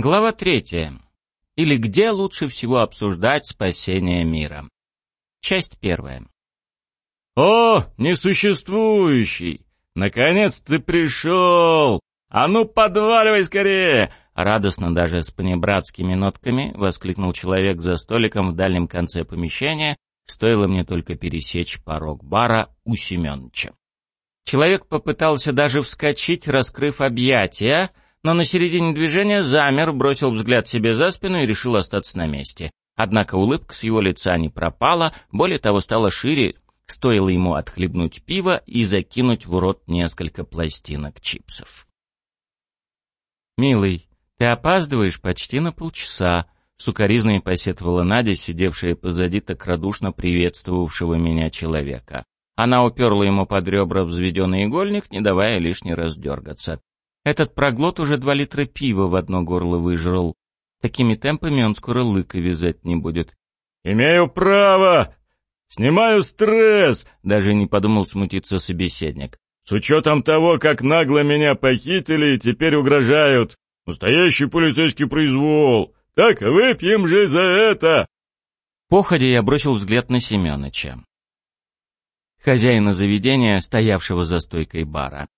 Глава третья. Или где лучше всего обсуждать спасение мира. Часть первая. «О, несуществующий! Наконец ты пришел! А ну, подваливай скорее!» Радостно даже с понебратскими нотками воскликнул человек за столиком в дальнем конце помещения, стоило мне только пересечь порог бара у Семёныча. Человек попытался даже вскочить, раскрыв объятия, но на середине движения замер, бросил взгляд себе за спину и решил остаться на месте. Однако улыбка с его лица не пропала, более того, стала шире, стоило ему отхлебнуть пиво и закинуть в рот несколько пластинок чипсов. «Милый, ты опаздываешь почти на полчаса», — сукоризной посетовала Надя, сидевшая позади так радушно приветствовавшего меня человека. Она уперла ему под ребра взведенный игольник, не давая лишний раз дергаться. Этот проглот уже два литра пива в одно горло выжрал. Такими темпами он скоро лыка вязать не будет. «Имею право! Снимаю стресс!» — даже не подумал смутиться собеседник. «С учетом того, как нагло меня похитили и теперь угрожают. Настоящий полицейский произвол. Так выпьем же за это!» Походя я бросил взгляд на Семёныча. Хозяина заведения, стоявшего за стойкой бара.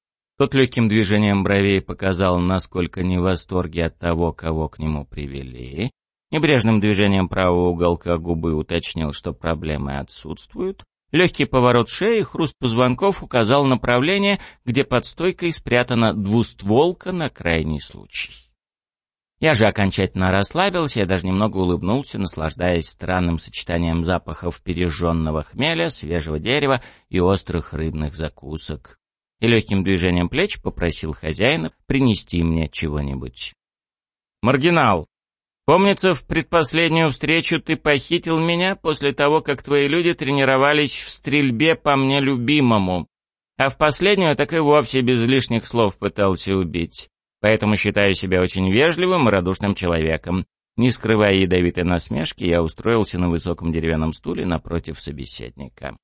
Тот легким движением бровей показал, насколько не в восторге от того, кого к нему привели. Небрежным движением правого уголка губы уточнил, что проблемы отсутствуют. Легкий поворот шеи, хруст позвонков указал направление, где под стойкой спрятана двустволка на крайний случай. Я же окончательно расслабился, я даже немного улыбнулся, наслаждаясь странным сочетанием запахов пережженного хмеля, свежего дерева и острых рыбных закусок и легким движением плеч попросил хозяина принести мне чего-нибудь. «Маргинал, помнится, в предпоследнюю встречу ты похитил меня после того, как твои люди тренировались в стрельбе по мне любимому, а в последнюю так и вовсе без лишних слов пытался убить. Поэтому считаю себя очень вежливым и радушным человеком. Не скрывая ядовитой насмешки, я устроился на высоком деревянном стуле напротив собеседника.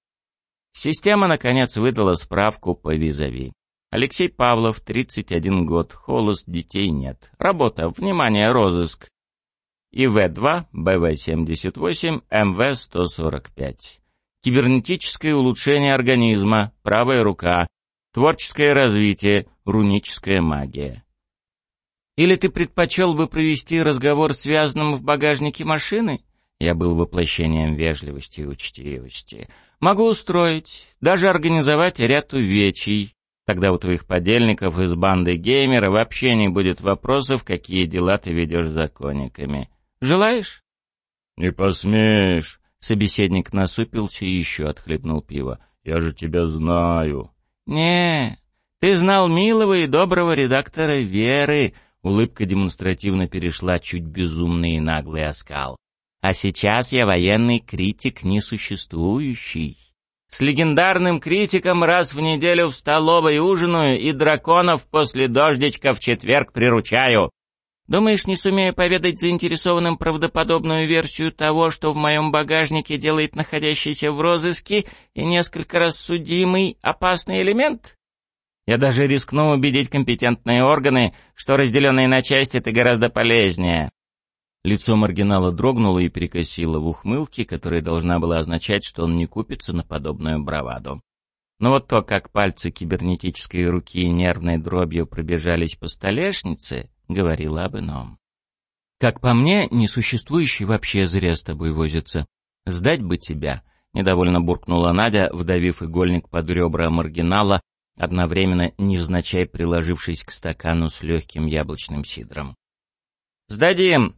Система, наконец, выдала справку по визави. Алексей Павлов, 31 год, холост, детей нет. Работа, внимание, розыск. ИВ-2, БВ-78, МВ-145. Кибернетическое улучшение организма, правая рука, творческое развитие, руническая магия. Или ты предпочел бы провести разговор связанным в багажнике машины? Я был воплощением вежливости и учтивости. Могу устроить, даже организовать ряд увечий. Тогда у твоих подельников из банды геймера вообще не будет вопросов, какие дела ты ведешь законниками. Желаешь? Не посмеешь. Собеседник насупился и еще отхлебнул пиво. Я же тебя знаю. Не, ты знал милого и доброго редактора Веры. Улыбка демонстративно перешла чуть безумный и наглый оскал. А сейчас я военный критик несуществующий. С легендарным критиком раз в неделю в столовой ужинаю и драконов после дождичка в четверг приручаю. Думаешь, не сумею поведать заинтересованным правдоподобную версию того, что в моем багажнике делает находящийся в розыске и несколько раз судимый опасный элемент? Я даже рискну убедить компетентные органы, что разделенные на части это гораздо полезнее. Лицо маргинала дрогнуло и перекосило в ухмылке, которая должна была означать, что он не купится на подобную браваду. Но вот то, как пальцы кибернетической руки нервной дробью пробежались по столешнице, говорило об ином. «Как по мне, несуществующий вообще зря с тобой возится. Сдать бы тебя!» — недовольно буркнула Надя, вдавив игольник под ребра маргинала, одновременно невзначай приложившись к стакану с легким яблочным сидром. «Сдадим!»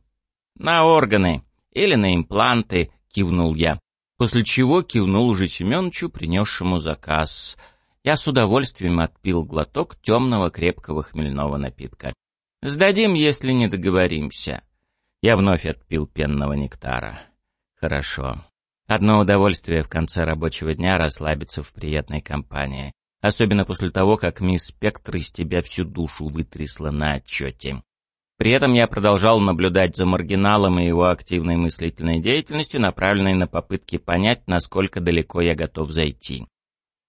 «На органы или на импланты», — кивнул я. После чего кивнул уже Семеновичу, принесшему заказ. Я с удовольствием отпил глоток темного крепкого хмельного напитка. «Сдадим, если не договоримся». Я вновь отпил пенного нектара. «Хорошо. Одно удовольствие в конце рабочего дня расслабиться в приятной компании. Особенно после того, как мисс Спектр из тебя всю душу вытрясла на отчете. При этом я продолжал наблюдать за маргиналом и его активной мыслительной деятельностью, направленной на попытки понять, насколько далеко я готов зайти.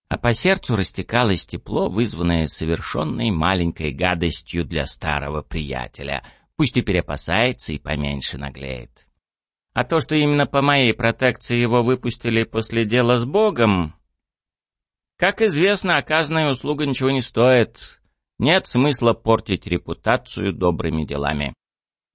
А по сердцу растекалось тепло, вызванное совершенной маленькой гадостью для старого приятеля. Пусть теперь опасается и поменьше наглеет. А то, что именно по моей протекции его выпустили после дела с Богом... Как известно, оказанная услуга ничего не стоит. Нет смысла портить репутацию добрыми делами.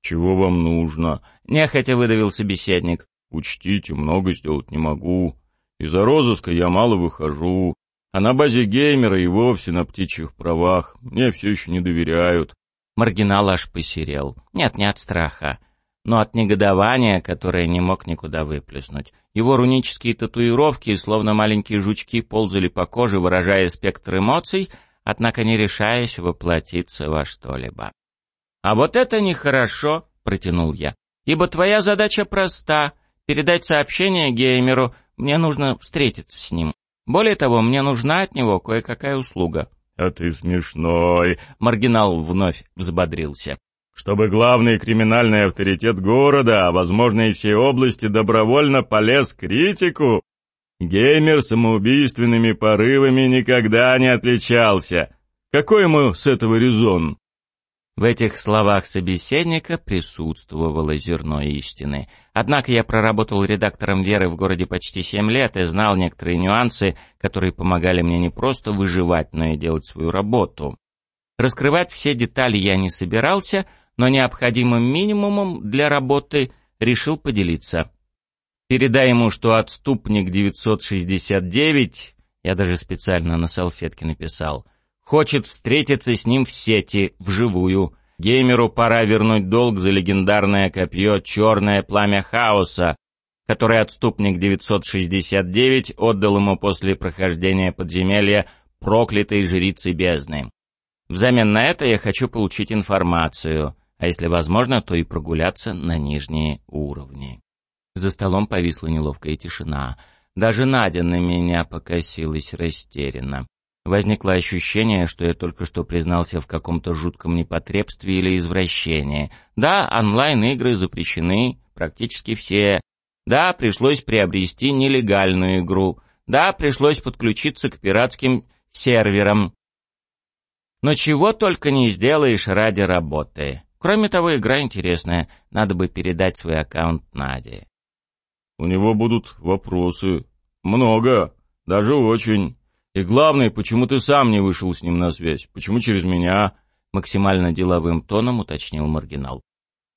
«Чего вам нужно?» — нехотя выдавил собеседник. «Учтите, много сделать не могу. Из-за розыска я мало выхожу. А на базе геймера и вовсе на птичьих правах. Мне все еще не доверяют. Маргинал аж посерел. Нет, не от страха, но от негодования, которое не мог никуда выплеснуть. Его рунические татуировки, словно маленькие жучки, ползали по коже, выражая спектр эмоций, однако не решаясь воплотиться во что-либо. «А вот это нехорошо», — протянул я, — «ибо твоя задача проста — передать сообщение геймеру, мне нужно встретиться с ним. Более того, мне нужна от него кое-какая услуга». «А ты смешной!» — маргинал вновь взбодрился. «Чтобы главный криминальный авторитет города, а возможно и всей области, добровольно полез критику? Геймер самоубийственными порывами никогда не отличался. Какой ему с этого резон?» В этих словах собеседника присутствовало зерно истины. Однако я проработал редактором «Веры» в городе почти семь лет и знал некоторые нюансы, которые помогали мне не просто выживать, но и делать свою работу. Раскрывать все детали я не собирался, но необходимым минимумом для работы решил поделиться. Передай ему, что отступник 969, я даже специально на салфетке написал — Хочет встретиться с ним в сети, вживую. Геймеру пора вернуть долг за легендарное копье «Черное пламя хаоса», которое отступник 969 отдал ему после прохождения подземелья проклятой жрицы бездны. Взамен на это я хочу получить информацию, а если возможно, то и прогуляться на нижние уровни. За столом повисла неловкая тишина. Даже Надя на меня покосилась растерянно. Возникло ощущение, что я только что признался в каком-то жутком непотребстве или извращении. Да, онлайн-игры запрещены, практически все. Да, пришлось приобрести нелегальную игру. Да, пришлось подключиться к пиратским серверам. Но чего только не сделаешь ради работы. Кроме того, игра интересная. Надо бы передать свой аккаунт Наде. У него будут вопросы. Много. Даже очень. И главное, почему ты сам не вышел с ним на связь? Почему через меня?» Максимально деловым тоном уточнил маргинал.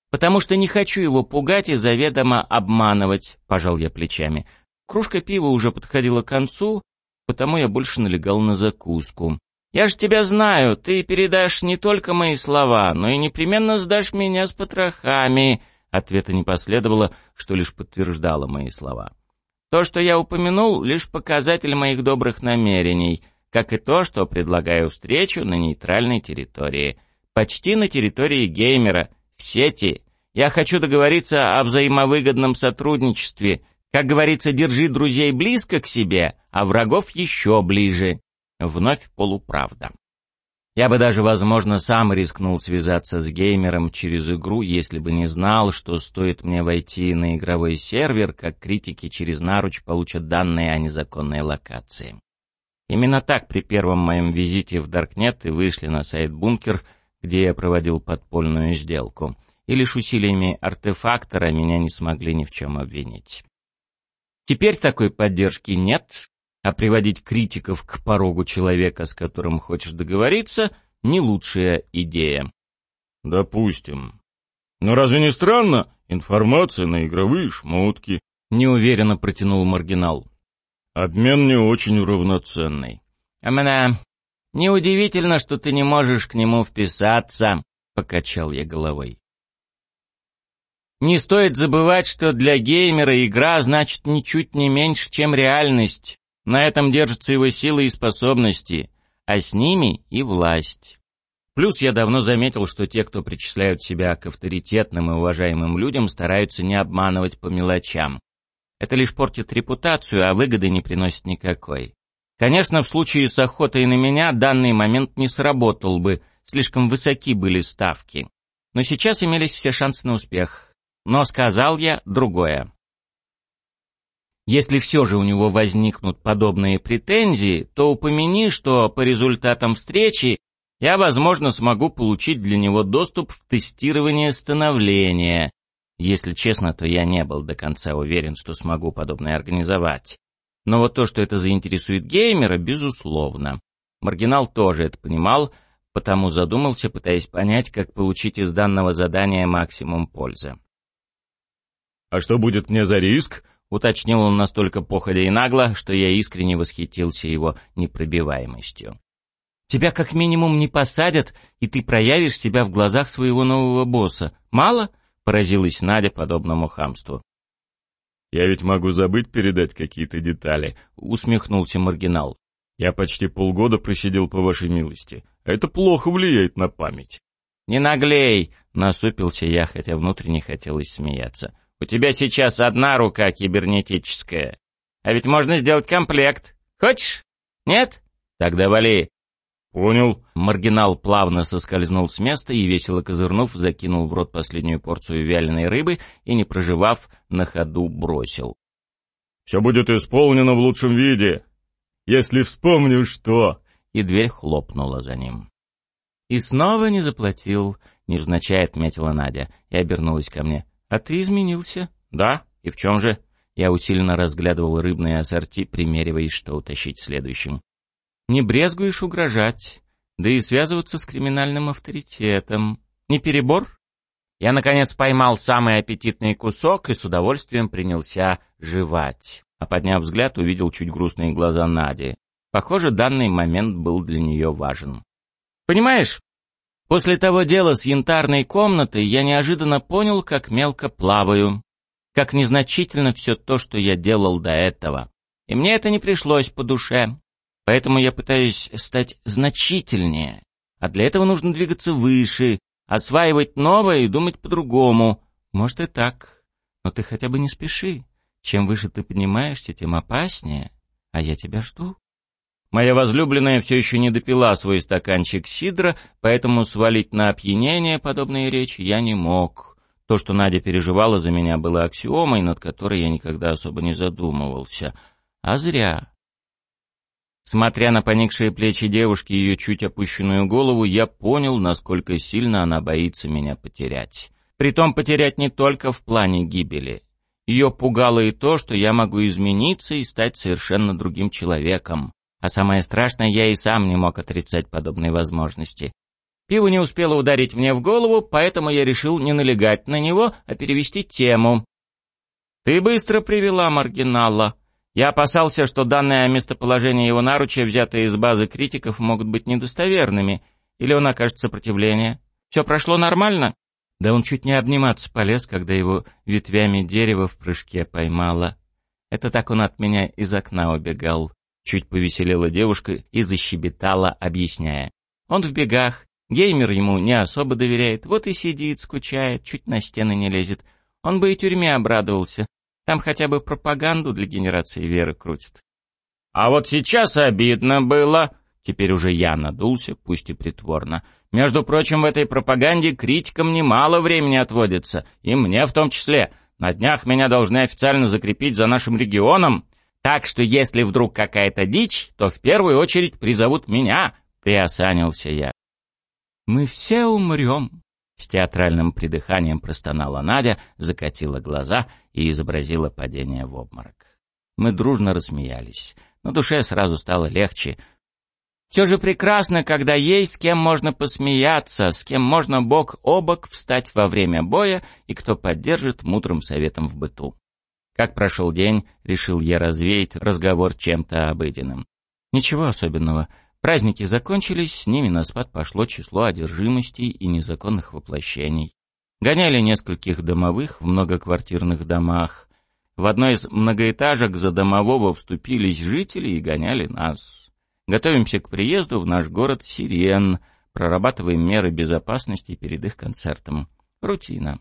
«Потому что не хочу его пугать и заведомо обманывать», — пожал я плечами. Кружка пива уже подходила к концу, потому я больше налегал на закуску. «Я ж тебя знаю, ты передашь не только мои слова, но и непременно сдашь меня с потрохами». Ответа не последовало, что лишь подтверждало мои слова. То, что я упомянул, лишь показатель моих добрых намерений, как и то, что предлагаю встречу на нейтральной территории. Почти на территории геймера, в сети. Я хочу договориться о взаимовыгодном сотрудничестве. Как говорится, держи друзей близко к себе, а врагов еще ближе. Вновь полуправда. Я бы даже, возможно, сам рискнул связаться с геймером через игру, если бы не знал, что стоит мне войти на игровой сервер, как критики через наруч получат данные о незаконной локации. Именно так при первом моем визите в Даркнет и вышли на сайт Бункер, где я проводил подпольную сделку. И лишь усилиями артефактора меня не смогли ни в чем обвинить. Теперь такой поддержки нет, а приводить критиков к порогу человека, с которым хочешь договориться, не лучшая идея. Допустим. Но разве не странно? Информация на игровые шмотки. Неуверенно протянул маргинал. Обмен не очень равноценный. А меня... Неудивительно, что ты не можешь к нему вписаться, покачал я головой. Не стоит забывать, что для геймера игра значит ничуть не меньше, чем реальность. На этом держатся его силы и способности, а с ними и власть. Плюс я давно заметил, что те, кто причисляют себя к авторитетным и уважаемым людям, стараются не обманывать по мелочам. Это лишь портит репутацию, а выгоды не приносит никакой. Конечно, в случае с охотой на меня данный момент не сработал бы, слишком высоки были ставки. Но сейчас имелись все шансы на успех. Но сказал я другое. Если все же у него возникнут подобные претензии, то упомяни, что по результатам встречи я, возможно, смогу получить для него доступ в тестирование становления. Если честно, то я не был до конца уверен, что смогу подобное организовать. Но вот то, что это заинтересует геймера, безусловно. Маргинал тоже это понимал, потому задумался, пытаясь понять, как получить из данного задания максимум пользы. «А что будет мне за риск?» — уточнил он настолько походя и нагло, что я искренне восхитился его непробиваемостью. «Тебя как минимум не посадят, и ты проявишь себя в глазах своего нового босса. Мало?» — поразилась Надя подобному хамству. «Я ведь могу забыть передать какие-то детали», — усмехнулся маргинал. «Я почти полгода просидел по вашей милости, это плохо влияет на память». «Не наглей!» — насупился я, хотя внутренне хотелось смеяться. У тебя сейчас одна рука кибернетическая. А ведь можно сделать комплект. Хочешь? Нет? Тогда вали. Понял. Маргинал плавно соскользнул с места и, весело козырнув, закинул в рот последнюю порцию вяленой рыбы и, не проживав, на ходу бросил. «Все будет исполнено в лучшем виде, если вспомню, что...» И дверь хлопнула за ним. «И снова не заплатил», — невзначай отметила Надя и обернулась ко мне. «А ты изменился?» «Да? И в чем же?» Я усиленно разглядывал рыбные ассорти, примериваясь, что утащить следующим. «Не брезгуешь угрожать, да и связываться с криминальным авторитетом. Не перебор?» Я, наконец, поймал самый аппетитный кусок и с удовольствием принялся жевать. А подняв взгляд, увидел чуть грустные глаза Нади. Похоже, данный момент был для нее важен. «Понимаешь, После того дела с янтарной комнатой я неожиданно понял, как мелко плаваю, как незначительно все то, что я делал до этого. И мне это не пришлось по душе. Поэтому я пытаюсь стать значительнее. А для этого нужно двигаться выше, осваивать новое и думать по-другому. Может и так. Но ты хотя бы не спеши. Чем выше ты поднимаешься, тем опаснее. А я тебя жду. Моя возлюбленная все еще не допила свой стаканчик сидра, поэтому свалить на опьянение подобные речи я не мог. То, что Надя переживала за меня, было аксиомой, над которой я никогда особо не задумывался. А зря. Смотря на поникшие плечи девушки и ее чуть опущенную голову, я понял, насколько сильно она боится меня потерять. Притом потерять не только в плане гибели. Ее пугало и то, что я могу измениться и стать совершенно другим человеком. А самое страшное, я и сам не мог отрицать подобные возможности. Пиво не успело ударить мне в голову, поэтому я решил не налегать на него, а перевести тему. «Ты быстро привела маргинала. Я опасался, что данные о местоположении его наруча, взятые из базы критиков, могут быть недостоверными, или он окажет сопротивление. Все прошло нормально?» Да он чуть не обниматься полез, когда его ветвями дерева в прыжке поймало. Это так он от меня из окна убегал. Чуть повеселела девушка и защебетала, объясняя. Он в бегах, геймер ему не особо доверяет, вот и сидит, скучает, чуть на стены не лезет. Он бы и тюрьме обрадовался. Там хотя бы пропаганду для генерации веры крутят. А вот сейчас обидно было. Теперь уже я надулся, пусть и притворно. Между прочим, в этой пропаганде критикам немало времени отводится, и мне в том числе. На днях меня должны официально закрепить за нашим регионом. Так что если вдруг какая-то дичь, то в первую очередь призовут меня, — приосанился я. «Мы все умрем», — с театральным придыханием простонала Надя, закатила глаза и изобразила падение в обморок. Мы дружно рассмеялись. На душе сразу стало легче. Все же прекрасно, когда есть с кем можно посмеяться, с кем можно бок о бок встать во время боя и кто поддержит мудрым советом в быту. Как прошел день, решил я развеять разговор чем-то обыденным. Ничего особенного. Праздники закончились, с ними на спад пошло число одержимостей и незаконных воплощений. Гоняли нескольких домовых в многоквартирных домах. В одной из многоэтажек за домового вступились жители и гоняли нас. Готовимся к приезду в наш город Сирен, прорабатываем меры безопасности перед их концертом. Рутина.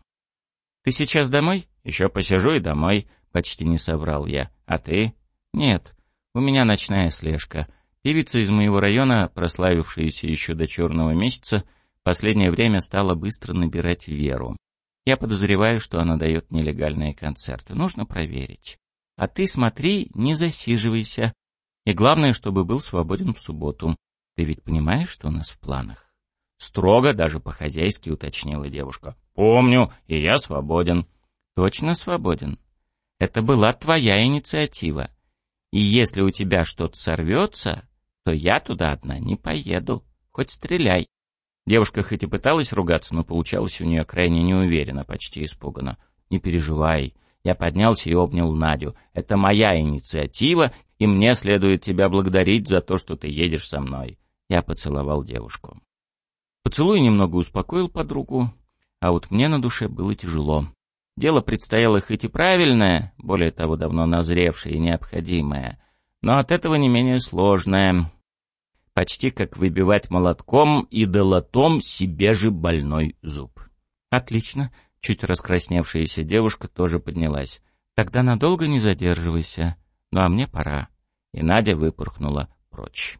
«Ты сейчас домой?» «Еще посижу и домой», — почти не соврал я. «А ты?» «Нет, у меня ночная слежка. Певица из моего района, прославившаяся еще до черного месяца, последнее время стала быстро набирать веру. Я подозреваю, что она дает нелегальные концерты. Нужно проверить. А ты смотри, не засиживайся. И главное, чтобы был свободен в субботу. Ты ведь понимаешь, что у нас в планах?» Строго, даже по-хозяйски уточнила девушка. «Помню, и я свободен». «Точно свободен? Это была твоя инициатива. И если у тебя что-то сорвется, то я туда одна не поеду. Хоть стреляй». Девушка хоть и пыталась ругаться, но получалось у нее крайне неуверенно, почти испуганно. «Не переживай». Я поднялся и обнял Надю. «Это моя инициатива, и мне следует тебя благодарить за то, что ты едешь со мной». Я поцеловал девушку. Поцелуй немного успокоил подругу, а вот мне на душе было тяжело. Дело предстояло хоть и правильное, более того, давно назревшее и необходимое, но от этого не менее сложное. Почти как выбивать молотком и долотом себе же больной зуб. «Отлично», — чуть раскрасневшаяся девушка тоже поднялась. «Тогда надолго не задерживайся. Ну а мне пора». И Надя выпорхнула прочь.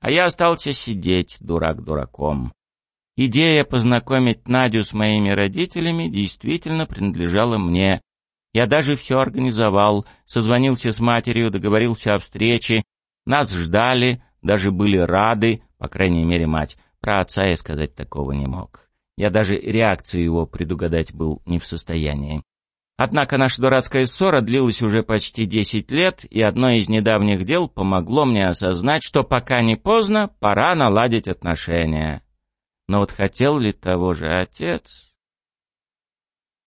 А я остался сидеть, дурак дураком. Идея познакомить Надю с моими родителями действительно принадлежала мне. Я даже все организовал, созвонился с матерью, договорился о встрече. Нас ждали, даже были рады, по крайней мере мать. Про отца я сказать такого не мог. Я даже реакцию его предугадать был не в состоянии. Однако наша дурацкая ссора длилась уже почти десять лет, и одно из недавних дел помогло мне осознать, что пока не поздно, пора наладить отношения. Но вот хотел ли того же отец?